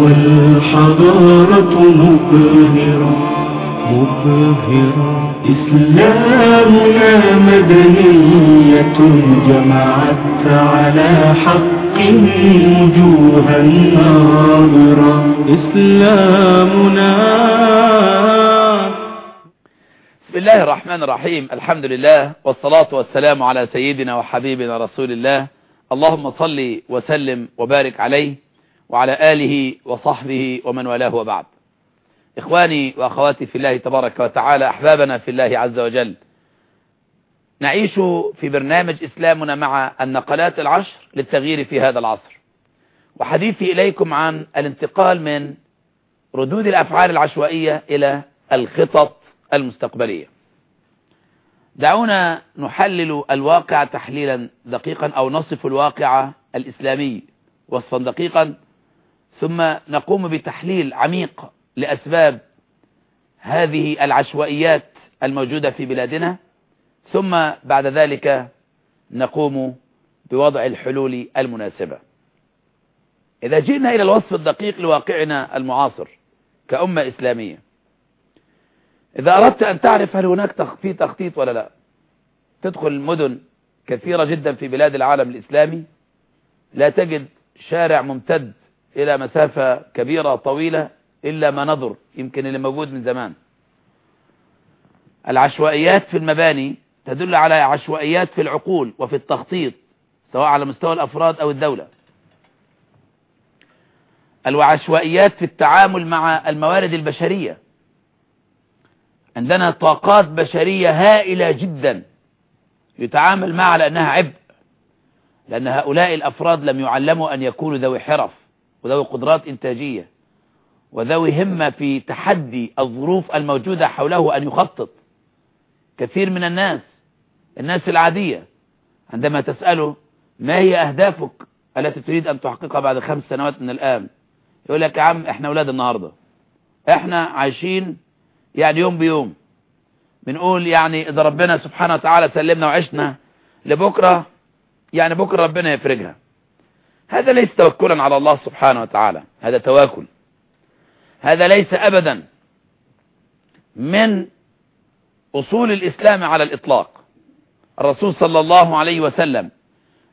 والحضارة مبهرة مبهرة. إسلامنا مدنية جمعت على حق وجوها ناظرة. إسلامنا بسم الله الرحمن الرحيم الحمد لله والصلاة والسلام على سيدنا وحبيبنا رسول الله. اللهم صل وسلم وبارك عليه. وعلى آله وصحبه ومن والاه وبعد. إخواني وأخواتي في الله تبارك وتعالى أحبابنا في الله عز وجل. نعيش في برنامج إسلامنا مع النقلات العشر للتغيير في هذا العصر. وحديثي إليكم عن الانتقال من ردود الأفعال العشوائية إلى الخطط المستقبلية. دعونا نحلل الواقع تحليلا دقيقا أو نصف الواقع الإسلامي وصفا دقيقا. ثم نقوم بتحليل عميق لأسباب هذه العشوائيات الموجودة في بلادنا ثم بعد ذلك نقوم بوضع الحلول المناسبة. إذا جئنا إلى الوصف الدقيق لواقعنا المعاصر كأمة إسلامية إذا أردت أن تعرف هل هناك في تخطيط ولا لا تدخل مدن كثيرة جدا في بلاد العالم الإسلامي لا تجد شارع ممتد إلى مسافة كبيرة طويلة إلا ما نظر يمكن اللي موجود من زمان. العشوائيات في المباني تدل على عشوائيات في العقول وفي التخطيط سواء على مستوى الأفراد أو الدولة. العشوائيات في التعامل مع الموارد البشرية. عندنا طاقات بشرية هائلة جدا يتعامل معها لأنها عبء لأن هؤلاء الأفراد لم يعلموا أن يكونوا ذوي حرف. وذوي قدرات إنتاجية وذوي همة في تحدي الظروف الموجودة حوله أن يخطط. كثير من الناس الناس العادية عندما تسأله ما هي أهدافك التي تريد أن تحققها بعد خمس سنوات من الآن؟ يقول لك يا عم إحنا أولاد النهاردة. إحنا عايشين يعني يوم بيوم. بنقول يعني إذا ربنا سبحانه وتعالى سلمنا وعشنا لبكرة يعني بكرة ربنا يفرجها. هذا ليس توكلا على الله سبحانه وتعالى. هذا تواكل. هذا ليس أبدا من أصول الإسلام على الإطلاق. الرسول صلى الله عليه وسلم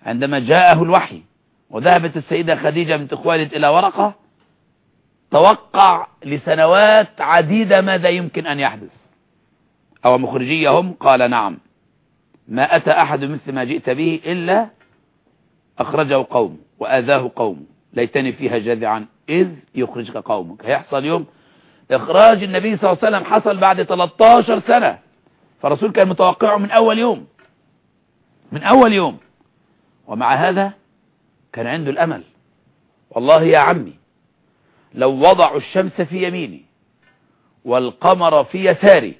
عندما جاءه الوحي وذهبت السيدة خديجة بنت خوالد إلى ورقة توقع لسنوات عديدة ماذا يمكن أن يحدث. أو مخرجيهم قال نعم. ما أتى أحد مثل ما جئت به إلا أخرجه قوم. وآذاه قوم. ليتني فيها جذعا. إذ يخرجك قومك. هيحصل يوم إخراج النبي صلى الله عليه وسلم حصل بعد 13 سنة. فالرسول كان متوقعه من أول يوم. من أول يوم. ومع هذا كان عنده الأمل. والله يا عمي لو وضعوا الشمس في يميني والقمر في يساري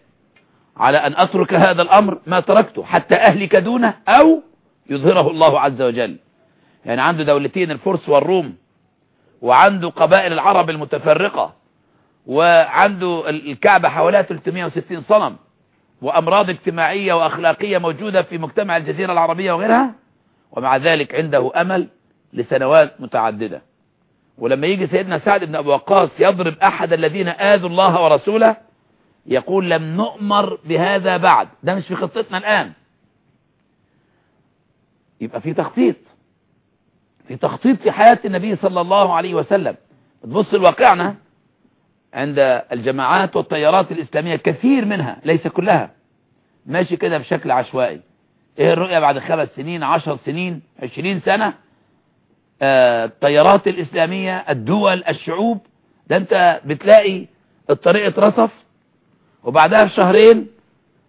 على أن أترك هذا الأمر ما تركته حتى أهلك دونه أو يظهره الله عز وجل. يعني عنده دولتين الفرس والروم وعنده قبائل العرب المتفرقة وعنده الكعبة حواليها 360 صنم وأمراض اجتماعية وأخلاقية موجودة في مجتمع الجزيرة العربية وغيرها ومع ذلك عنده أمل لسنوات متعددة. ولما يجي سيدنا سعد بن أبو وقاص يضرب أحد الذين آذوا الله ورسوله يقول لم نؤمر بهذا بعد. ده مش في خطتنا الآن. يبقى في تخطيط. في تخطيط في حياة النبي صلى الله عليه وسلم. تبص لواقعنا عند الجماعات والتيارات الإسلامية كثير منها ليس كلها ماشي كده بشكل عشوائي. إيه الرؤية بعد خمس سنين عشر سنين عشرين سنة؟ آه التيارات الإسلامية الدول الشعوب. ده أنت بتلاقي الطريق اترصف وبعدها بشهرين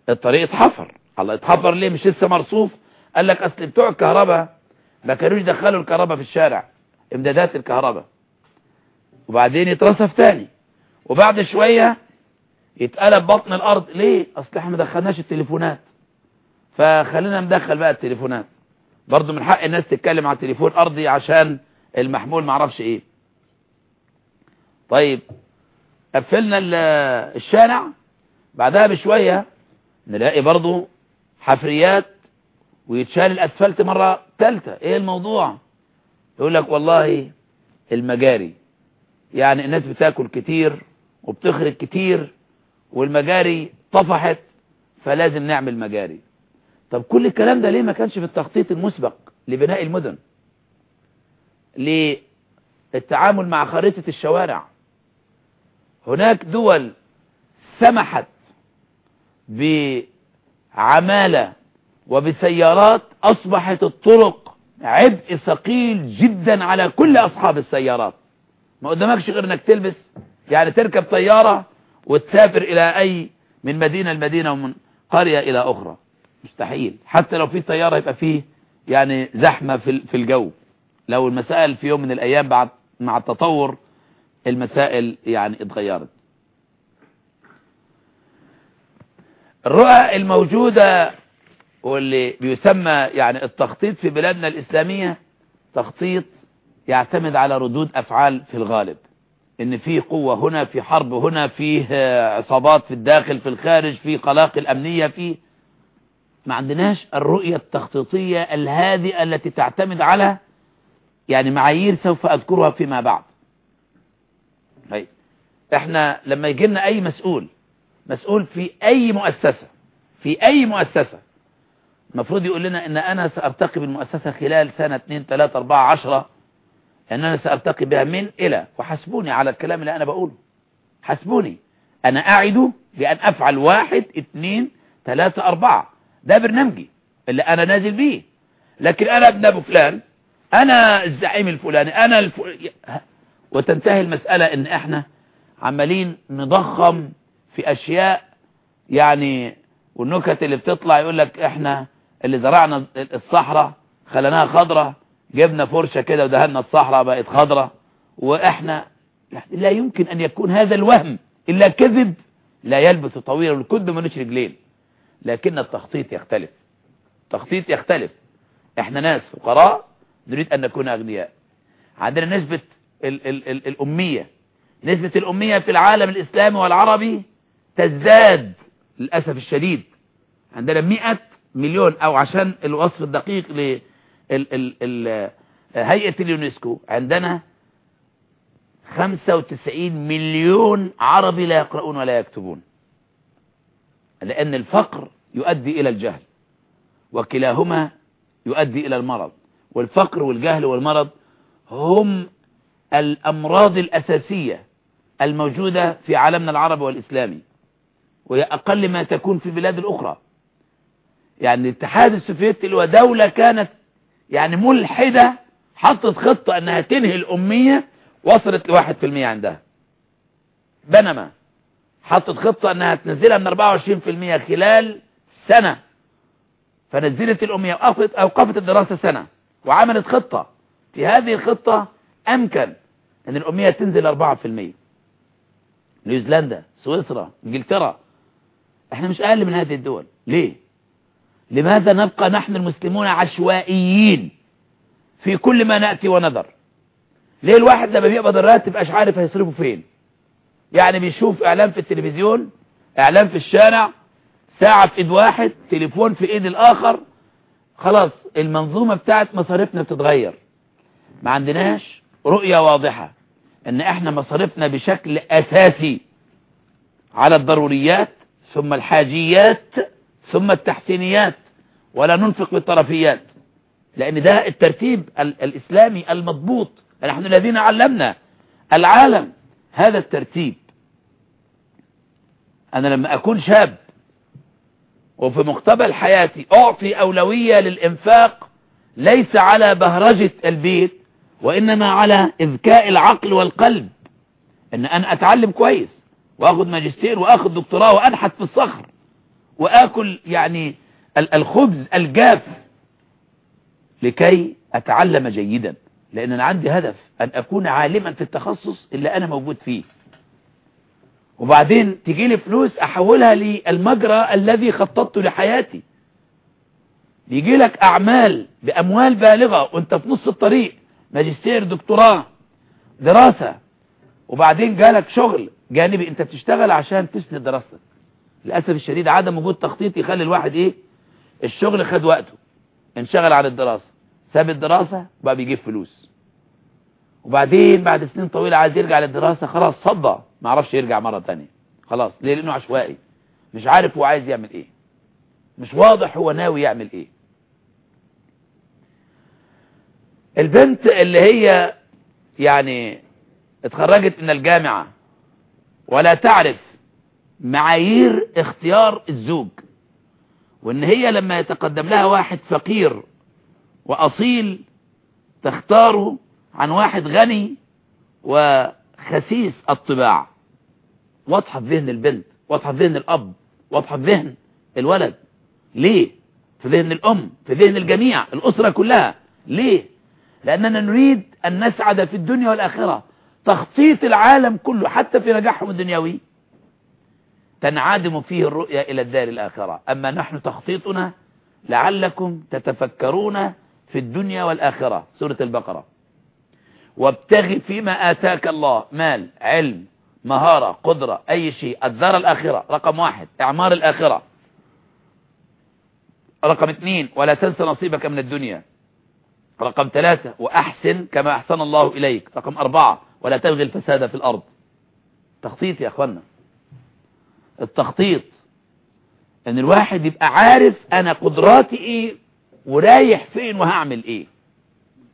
الطريق اتحفر. الله اتحفر ليه؟ مش لسه مرصوف؟ قال لك أصل بتوع الكهرباء ما كانوش دخلوا الكهرباء في الشارع امدادات الكهرباء. وبعدين يترصف تاني. وبعد شوية يتقلب بطن الأرض. ليه؟ أصل إحنا ما دخلناش التليفونات. فخلينا ندخل بقى التليفونات. برضو من حق الناس تتكلم على تليفون أرضي عشان المحمول معرفش إيه. طيب قفلنا الشارع. بعدها بشوية نلاقي برضو حفريات ويتشال الأسفلت مرة ثالثة إيه الموضوع؟ يقول لك والله المجاري يعني الناس بتاكل كتير وبتخرج كتير والمجاري طفحت فلازم نعمل مجاري. طب كل الكلام ده ليه ما كانش في التخطيط المسبق لبناء المدن؟ للتعامل مع خريطة الشوارع. هناك دول سمحت بعمالة وبسيارات أصبحت الطرق عبء ثقيل جدا على كل أصحاب السيارات. ما قدامكش غير إنك تلبس يعني تركب طيارة وتسافر إلى أي من مدينة لمدينة ومن قرية إلى أخرى. مستحيل. حتى لو في طيارة يبقى فيه يعني زحمة في في الجو. لو المسائل في يوم من الأيام بعد مع التطور المسائل يعني اتغيرت. الرؤى الموجودة واللي بيسمى يعني التخطيط في بلادنا الإسلامية تخطيط يعتمد على ردود أفعال في الغالب. إن في قوة هنا في حرب هنا فيه عصابات في الداخل في الخارج في قلاقل أمنية في ما عندناش الرؤية التخطيطية الهادئة التي تعتمد على يعني معايير سوف أذكرها فيما بعد. طيب إحنا لما يجي لنا أي مسؤول مسؤول في أي مؤسسة في أي مؤسسة المفروض يقول لنا إن أنا سأرتقي بالمؤسسة خلال سنة 2 3 4 10 ان أنا سأرتقي بها من إلى وحسبوني على الكلام اللي أنا بقوله. حسبوني. أنا أعد بأن أفعل واحد اثنين ثلاثة أربعة. ده برنامجي اللي أنا نازل بيه. لكن أنا ابن أبو فلان أنا الزعيم الفلاني أنا الف... وتنتهي المسألة إن إحنا عمالين نضخم في أشياء يعني والنكت اللي بتطلع يقول لك إحنا اللي زرعنا الصحراء خلناها خضرة جبنا فرشة كده ودهنا الصحراء بقت خضرة. وإحنا لا يمكن أن يكون هذا الوهم إلا كذب. لا يلبث طويلا والكذب ملوش رجلين لكن التخطيط يختلف. التخطيط يختلف. إحنا ناس فقراء نريد أن نكون أغنياء. عندنا نسبة ال ال ال الأمية. نسبة الأمية في العالم الإسلامي والعربي تزداد للأسف الشديد. عندنا 100 مليون أو عشان الوصف الدقيق ل هيئة اليونسكو. عندنا 95 مليون عربي لا يقرؤون ولا يكتبون. لأن الفقر يؤدي إلى الجهل وكلاهما يؤدي إلى المرض. والفقر والجهل والمرض هم الأمراض الأساسية الموجودة في عالمنا العربي والإسلامي وهي أقل ما تكون في البلاد الأخرى. يعني الاتحاد السوفيتي اللي هو دولة كانت يعني ملحدة حطت خطة أنها تنهي الأمية وصلت لواحد في المية عندها. بنما حطت خطة أنها تنزلها من 24% خلال سنة. فنزلت الأمية وأوقفت, أوقفت الدراسة سنة وعملت خطة. في هذه الخطة أمكن أن الأمية تنزل 4% نيوزيلندا سويسرا إنجلترا. إحنا مش أقل من هذه الدول. ليه؟ لماذا نبقى نحن المسلمون عشوائيين في كل ما نأتي ونذر؟ ليه الواحد لما بيقبض الراتب مش عارف هيصرفه فين؟ يعني بيشوف إعلان في التلفزيون إعلان في الشارع ساعة في إيد واحد تليفون في إيد الآخر خلاص المنظومة بتاعت مصاريفنا بتتغير. ما عندناش رؤية واضحة إن إحنا مصاريفنا بشكل أساسي على الضروريات ثم الحاجيات ثم التحسينيات. ولا ننفق بالطرفيات. لأن ده الترتيب الإسلامي المضبوط. نحن الذين علمنا العالم هذا الترتيب. أنا لما أكون شاب وفي مقتبل حياتي أعطي أولوية للإنفاق ليس على بهرجة البيت وإنما على إذكاء العقل والقلب. إن أنا أتعلم كويس وأخذ ماجستير وأخذ دكتوراه وأنحت في الصخر وآكل يعني الخبز الجاف لكي أتعلم جيدا لأن أنا عندي هدف أن أكون عالما في التخصص اللي أنا موجود فيه. وبعدين تجي لي فلوس أحولها للمجرى الذي خططت لحياتي. يجي لك أعمال بأموال بالغة وأنت في نص الطريق ماجستير دكتوراه دراسة. وبعدين جالك شغل جانبي أنت بتشتغل عشان تسند دراستك. للأسف الشديد عدم وجود تخطيط يخلي الواحد إيه؟ الشغل خد وقته. انشغل عن الدراسة. ساب الدراسة بقى بيجيب فلوس. وبعدين بعد سنين طويلة عايز يرجع للدراسة خلاص صدى. ما عرفش يرجع مرة تانية. خلاص. ليه؟ لأنه عشوائي. مش عارف هو عايز يعمل إيه. مش واضح هو ناوي يعمل إيه. البنت اللي هي يعني اتخرجت من الجامعة ولا تعرف معايير اختيار الزوج. وإن هي لما يتقدم لها واحد فقير وأصيل تختاره عن واحد غني وخسيس الطباع. واضحة في ذهن البنت واضحة في ذهن الأب واضحة في ذهن الولد. ليه؟ في ذهن الأم في ذهن الجميع الأسرة كلها. ليه؟ لأننا نريد أن نسعد في الدنيا والآخرة. تخطيط العالم كله حتى في نجاحهم الدنيوي تنعدم فيه الرؤية إلى الدار الآخرة. أما نحن تخطيطنا لعلكم تتفكرون في الدنيا والآخرة. سورة البقرة. وابتغي فيما آتاك الله. مال علم مهارة قدرة أي شيء. الدار الآخرة. رقم واحد. إعمار الآخرة. رقم اثنين. ولا تنسى نصيبك من الدنيا. رقم ثلاثة. وأحسن كما أحسن الله إليك. رقم أربعة. ولا تبغي الفساد في الأرض. تخطيط يا أخوانا التخطيط. إن الواحد يبقى عارف أنا قدراتي إيه ورايح فين وهعمل إيه.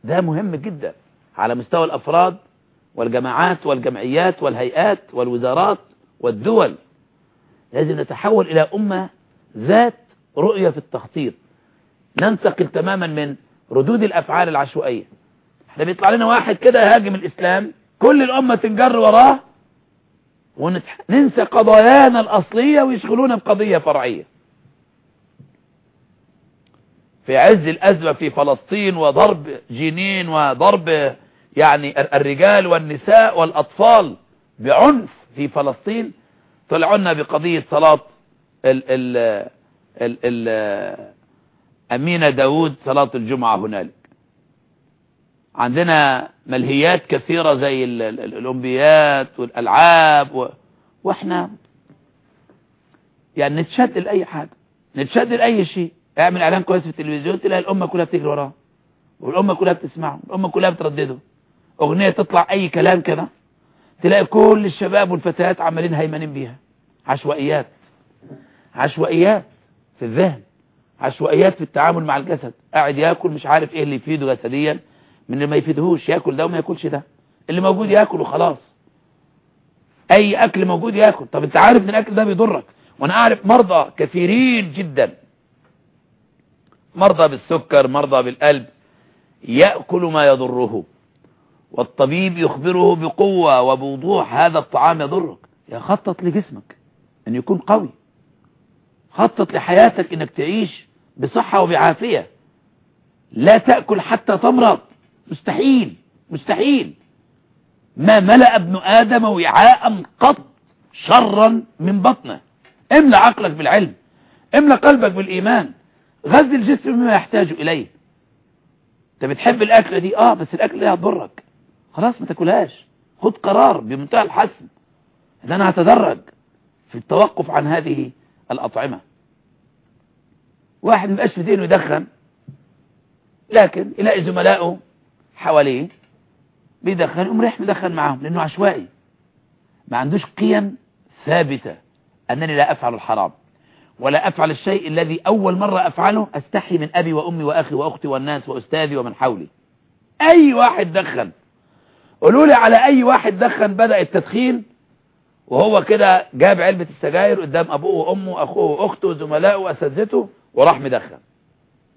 ده مهم جدا على مستوى الأفراد والجماعات والجمعيات والهيئات والوزارات والدول. لازم نتحول إلى أمة ذات رؤية في التخطيط. ننتقل تماما من ردود الأفعال العشوائية. إحنا بيطلع لنا واحد كده يهاجم الإسلام كل الأمة تنجر وراه وننسى قضايانا الأصلية ويشغلونا بقضية فرعية. في عز الأزمة في فلسطين وضرب جنين وضرب يعني الرجال والنساء والأطفال بعنف في فلسطين طلعونا بقضية صلاة ال ال ال ال أمينة داود صلاة الجمعة هنالك. عندنا ملهيات كثيرة زي الأولمبيات والألعاب و... وإحنا يعني نتشد لأي حاجة نتشد لأي شيء. اعمل إعلان كويس في التلفزيون تلاقي الأمة كلها بتجري وراه والأمة كلها بتسمعه والأمة كلها بتردده. أغنية تطلع أي كلام كده تلاقي كل الشباب والفتيات عمالين هيمنين بيها. عشوائيات عشوائيات في الذهن عشوائيات في التعامل مع الجسد. قاعد ياكل مش عارف إيه اللي يفيده جسديا. من اللي ما يفيدهوش ياكل ده وما ياكلش ده. اللي موجود ياكل وخلاص. أي أكل موجود ياكل. طب أنت عارف إن الأكل ده بيضرك؟ وأنا أعرف مرضى كثيرين جدا. مرضى بالسكر مرضى بالقلب. يأكل ما يضره. والطبيب يخبره بقوة وبوضوح هذا الطعام يضرك. خطط لجسمك إن يكون قوي. خطط لحياتك إنك تعيش بصحة وبعافية. لا تأكل حتى تمرض. مستحيل مستحيل. ما ملأ ابن آدم وعاء قط شرا من بطنه. املأ عقلك بالعلم املأ قلبك بالإيمان. غذي الجسم بما يحتاج إليه. انت بتحب الأكلة دي؟ آه بس الأكلة دي هتضرك. خلاص ما تاكلهاش. خد قرار بمنتهى الحسم إن أنا هتدرج في التوقف عن هذه الأطعمة. واحد مبقاش في ذهنه يدخن لكن يلاقي زملائه حواليه بيدخن يقوم رايح مدخن معاهم لأنه عشوائي. ما عندوش قيم ثابتة أنني لا أفعل الحرام ولا أفعل الشيء الذي أول مرة أفعله أستحي من أبي وأمي وأخي وأختي والناس وأستاذي ومن حولي. أي واحد دخن. قولوا لي على أي واحد دخن بدأ التدخين؟ وهو كده جاب علبة السجاير قدام أبوه وأمه اخوه وأخته زملائه وأساتذته وراح مدخن.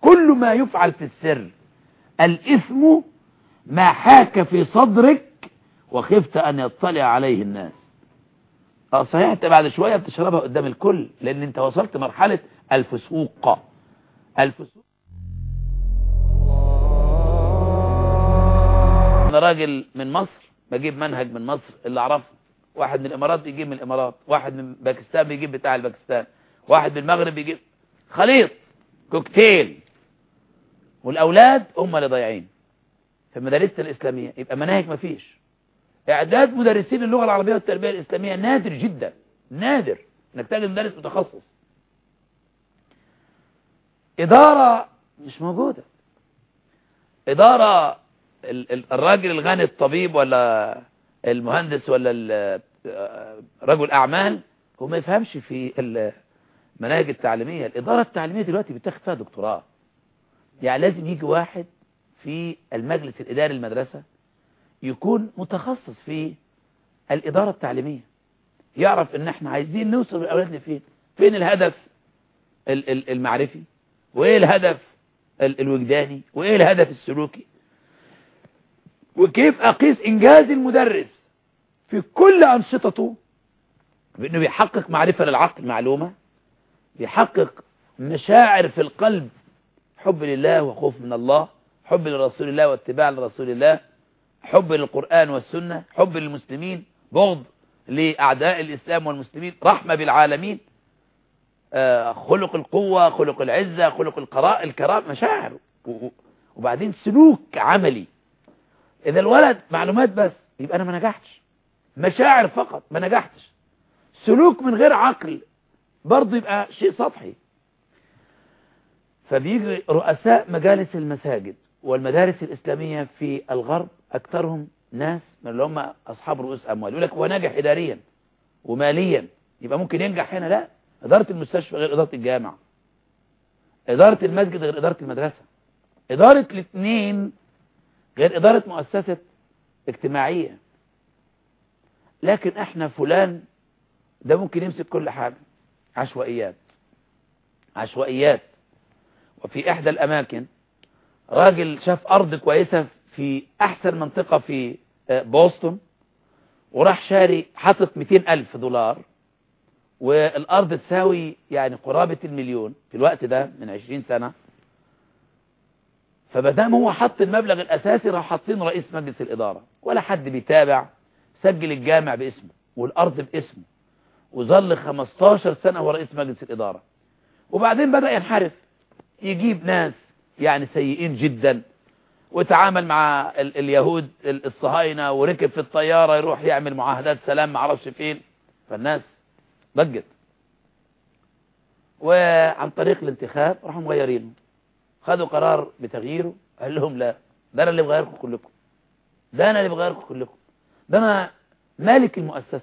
كل ما يفعل في السر الإثم ما حاك في صدرك وخفت أن يطلع عليه الناس. آه صحيح أنت بعد شوية بتشربها قدام الكل لأن أنت وصلت مرحلة الفسوق. الفسوق. أنا راجل من مصر بجيب منهج من مصر اللي أعرفه. واحد من الإمارات بيجيب من الإمارات واحد من باكستان بيجيب بتاع الباكستان واحد من المغرب بيجيب. خليط كوكتيل. والأولاد هم اللي ضايعين. في المدارس الإسلامية. يبقى مناهج ما فيش. إعداد مدرسين اللغة العربية والتربية الإسلامية نادر جدا. نادر. انك تجد مدرس متخصص إدارة مش موجودة. إدارة ال- ال- الراجل الغني الطبيب ولا المهندس ولا آه، رجل أعمال هو ما يفهمش في المناهج التعليمية. الإدارة التعليمية دلوقتي بتاخد فيها دكتوراه. يعني لازم يجي واحد في المجلس الإداري المدرسة يكون متخصص في الإدارة التعليمية. يعرف إن إحنا عايزين نوصل لأولادنا فين. فين الهدف ال- ال- المعرفي؟ وإيه الهدف ال- الوجداني؟ وإيه الهدف السلوكي؟ وكيف أقيس إنجاز المدرس في كل أنشطته؟ بإنه بيحقق معرفة للعقل معلومة. بيحقق مشاعر في القلب. حب لله وخوف من الله. حب لرسول الله واتباع لرسول الله حب للقرآن والسنة حب للمسلمين بغض لأعداء الإسلام والمسلمين رحمة بالعالمين آه، خلق القوة خلق العزة خلق القراء الكرام مشاعر. وبعدين سلوك عملي. إذا الولد معلومات بس يبقى أنا ما نجحتش. مشاعر فقط ما نجحتش. سلوك من غير عقل برضه يبقى شيء سطحي. فبيجي رؤساء مجالس المساجد. والمدارس الإسلامية في الغرب أكثرهم ناس من اللي هم أصحاب رؤوس أموال. يقول لك هو ناجح إداريا وماليا يبقى ممكن ينجح هنا؟ لا. إدارة المستشفى غير إدارة الجامعة. إدارة المسجد غير إدارة المدرسة. إدارة الاثنين غير إدارة مؤسسة اجتماعية. لكن إحنا فلان ده ممكن يمسك كل حاجة. عشوائيات. عشوائيات. وفي إحدى الأماكن راجل شاف أرض كويسة في أحسن منطقة في آه، بوسطن وراح شاري حاطط 200 ألف دولار والأرض تساوي يعني قرابة المليون في الوقت ده من 20 سنة. فمادام هو حط المبلغ الأساسي راح حاطين رئيس مجلس الإدارة. ولا حد بيتابع سجل الجامع باسمه والأرض باسمه وظل 15 سنة هو رئيس مجلس الإدارة. وبعدين بدأ ينحرف يجيب ناس يعني سيئين جدا. وتعامل مع ال اليهود ال- الصهاينة وركب في الطيارة يروح يعمل معاهدات سلام معرفش فين فالناس ضجت وعن طريق الانتخاب راحوا مغيرينه خدوا قرار بتغييره. قال لهم لا ده أنا اللي بغيركم كلكم. ده أنا اللي بغيركم كلكم. ده أنا مالك المؤسسة.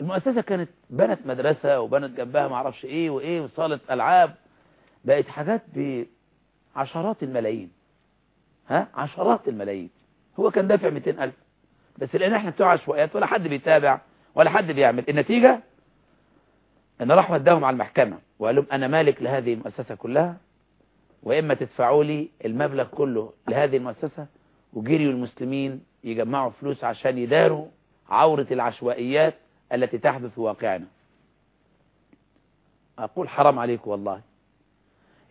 المؤسسة كانت بنت مدرسة وبنت جنبها معرفش إيه وإيه وصالة ألعاب. بقت حاجات بعشرات الملايين. ها؟ عشرات الملايين. هو كان دافع 200 ألف. بس لأن إحنا بتوع عشوائيات ولا حد بيتابع ولا حد بيعمل. النتيجة؟ إن راح وداهم على المحكمة. وقال لهم أنا مالك لهذه المؤسسة كلها؟ وإما تدفعوا لي المبلغ كله لهذه المؤسسة وجريوا المسلمين يجمعوا فلوس عشان يداروا عورة العشوائيات التي تحدث واقعنا. أقول حرام عليكم والله.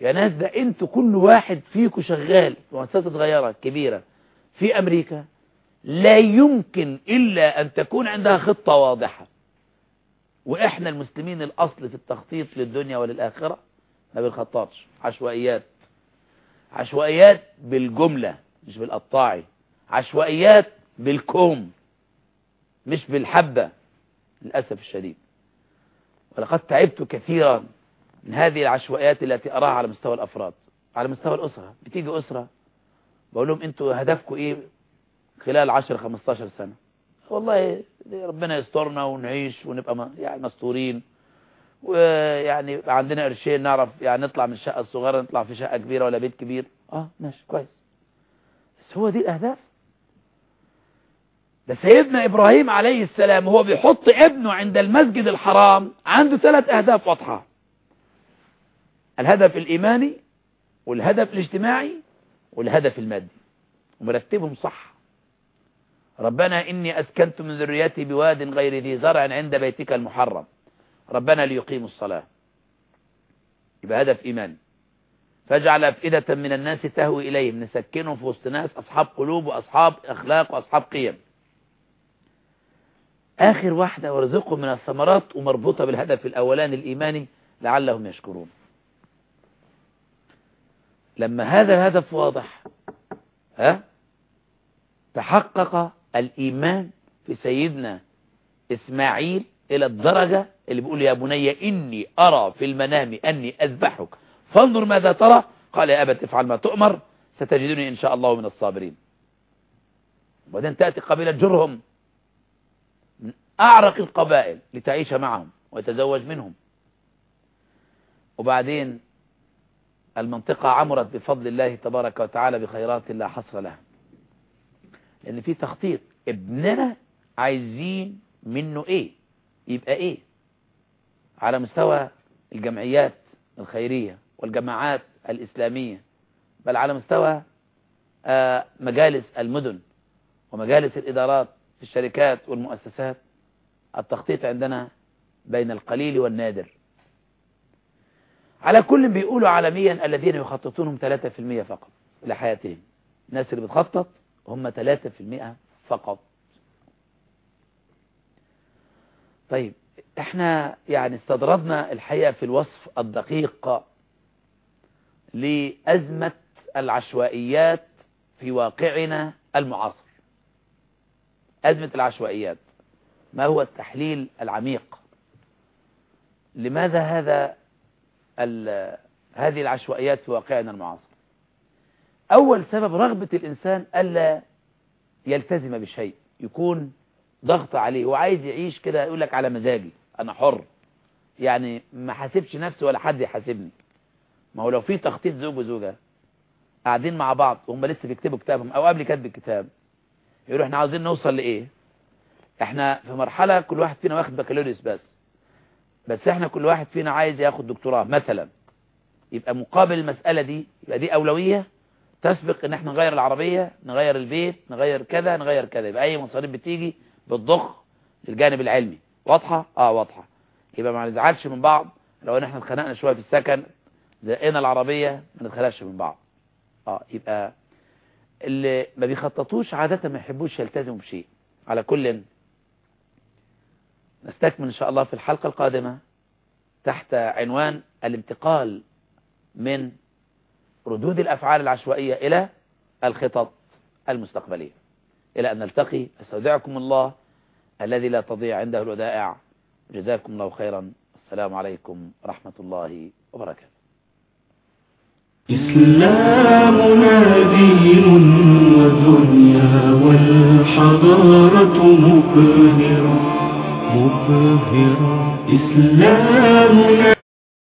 يا ناس ده أنتوا كل واحد فيكم شغال مؤسسة صغيرة كبيرة في أمريكا لا يمكن إلا أن تكون عندها خطة واضحة. وإحنا المسلمين الأصل في التخطيط للدنيا وللآخرة ما بنخططش. عشوائيات. عشوائيات بالجملة مش بالقطاعي. عشوائيات بالكوم مش بالحبة للأسف الشديد. ولقد تعبت كثيرا. من هذه العشوائيات التي أراها على مستوى الأفراد على مستوى الأسرة. بتيجي أسرة بقول لهم أنتوا هدفكم إيه خلال 10 15 سنة؟ والله ربنا يسترنا ونعيش ونبقى يعني مستورين. ويعني عندنا قرشين نعرف يعني نطلع من الشقة الصغيرة نطلع في شقة كبيرة ولا بيت كبير. آه ماشي كويس. بس هو دي الأهداف. ده سيدنا إبراهيم عليه السلام هو بيحط ابنه عند المسجد الحرام عنده ثلاث أهداف واضحة. الهدف الإيماني والهدف الاجتماعي والهدف المادي ومرتبهم صح. ربنا إني أسكنت من ذريتي بواد غير ذي زرع عند بيتك المحرم. ربنا ليقيموا الصلاة. يبقى هدف إيماني. فاجعل أفئدة من الناس تهوي إليهم. نسكنهم في وسط ناس أصحاب قلوب وأصحاب أخلاق وأصحاب قيم. آخر واحدة وارزقهم من الثمرات ومربوطة بالهدف الأولاني الإيماني لعلهم يشكرون. لما هذا الهدف واضح ها تحقق الإيمان في سيدنا إسماعيل إلى الدرجة اللي بيقول يا بني إني أرى في المنام أني أذبحك. فانظر ماذا ترى. قال يا أبت افعل ما تؤمر ستجدني إن شاء الله من الصابرين. وبعدين تأتي قبيلة جرهم من أعرق القبائل لتعيش معهم ويتزوج منهم. وبعدين المنطقة عمرت بفضل الله تبارك وتعالى بخيرات لا حصر لها. لأن في تخطيط ابننا عايزين منه إيه؟ يبقى إيه؟ على مستوى الجمعيات الخيرية والجماعات الإسلامية بل على مستوى آه، مجالس المدن ومجالس الإدارات في الشركات والمؤسسات. التخطيط عندنا بين القليل والنادر. على كل بيقولوا عالميا الذين يخططونهم 3% فقط لحياتهم الناس اللي بتخطط هم 3% فقط. طيب إحنا يعني استدردنا الحقيقة في الوصف الدقيق لأزمة العشوائيات في واقعنا المعاصر. أزمة العشوائيات ما هو التحليل العميق؟ لماذا هذا هذه العشوائيات في واقعنا المعاصر. أول سبب رغبة الإنسان ألا يلتزم بشيء يكون ضغط عليه وعايز يعيش كده يقول لك على مزاجي أنا حر. يعني ما حاسبش نفسي ولا حد يحاسبني. ما هو لو في تخطيط زوج وزوجة قاعدين مع بعض وهم لسه بيكتبوا كتابهم أو قبل كتب الكتاب يقولوا إحنا عاوزين نوصل لإيه؟ إحنا في مرحلة كل واحد فينا واخد بكالوريوس بس. بس إحنا كل واحد فينا عايز ياخد دكتوراه مثلا. يبقى مقابل المسألة دي يبقى دي أولوية. تسبق إن إحنا نغير العربية نغير البيت نغير كذا نغير كذا. يبقى أي مصاريف بتيجي بتضخ للجانب العلمي. واضحة؟ آه واضحة. يبقى ما نزعلش من بعض. لو إن إحنا اتخانقنا شوية في السكن زقنا العربية ما نتخلقش من بعض. آه يبقى اللي ما بيخططوش عادة ما يحبوش يلتزموا بشيء. على كل نستكمل إن شاء الله في الحلقة القادمة تحت عنوان الانتقال من ردود الأفعال العشوائية إلى الخطط المستقبلية. إلى أن نلتقي أستودعكم الله الذي لا تضيع عنده الودائع. جزاكم الله خيرا. السلام عليكم ورحمة الله وبركاته. إسلامنا دين ودنيا والحضارة مبهرة. مبهرا إسلامنا